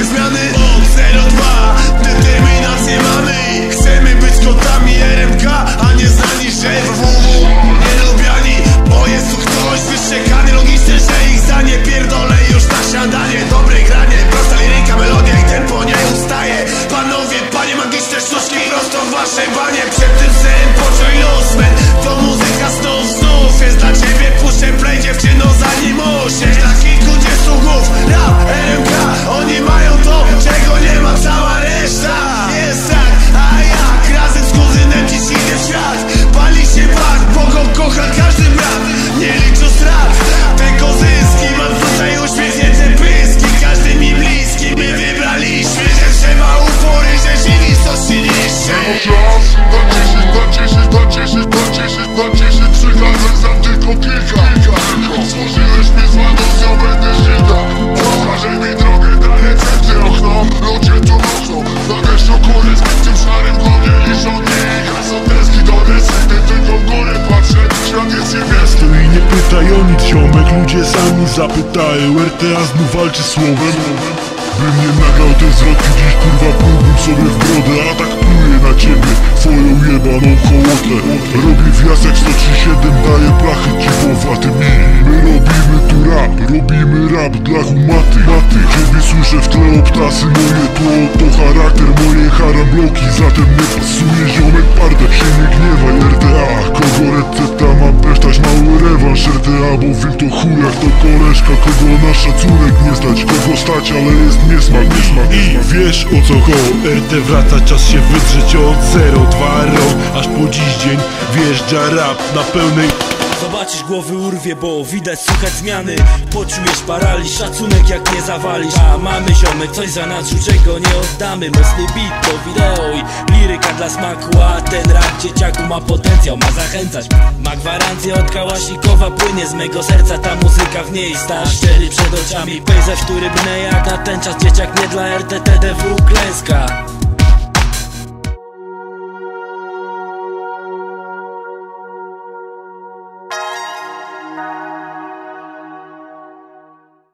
rapie zmiany? Od 02 determinację mamy i Chcemy być kotami RMK, a nie znani, że WW Nie lubiani, bo jest tu ktoś wyszczekany Logiczne, że ich zdanie pierdolę już na śniadanie. Dobre granie, prosta liryka, melodia i tempo nie ustaje. Panowie, panie magiczne sztuczki prosto wasze banie. Przed tym sen poczuj los, men To muzyka znów, znów jest dla ciebie kocha każdy brat Nie liczę strat, tylko zyski Mam tutaj uśmiechnięte pyski Każdy mi bliski, my wybraliśmy Że trzeba upory, że żyli stoczyliście ludzie sami zapytają RTA znów walczy słowem. Bym nie nagrał te zwrotki dziś kurwa półbym sobie w brodę A tak pluję na ciebie, twoją jebaną hołotę. Robię wjazd jak 137, daję plachy dziwowatym I my robimy tu rap, robimy rap dla humaty. Maty, kiedy słyszę w tle obtasy moje tło To charakter moje harambloki, zatem nie pasuje ziomek pardę Się nie gniewaj RTA, kogo recepta Bo wiem to chuj jak to koleżka, kogo na szacunek nie stać Kogo stać, ale jest niesmak, niesmak. I wiesz o co koło RT wraca, czas się wydrzeć od 0-2 rok Aż po dziś dzień wjeżdża rap na pełnej Zobaczysz głowy urwie, bo widać słuchać zmiany. Poczujesz paraliż, szacunek jak nie zawalisz. A mamy ziomek, coś za nas, czego nie oddamy. Mocny beat to wideo i liryka dla smaku. A ten rap dzieciaku ma potencjał, ma zachęcać. Ma gwarancję od Kałasznikowa Płynie z mego serca ta muzyka w niej sta. Szczery przed oczami, pejzaż, który brnę jak na ten czas. Dzieciak nie dla RTTDW klęska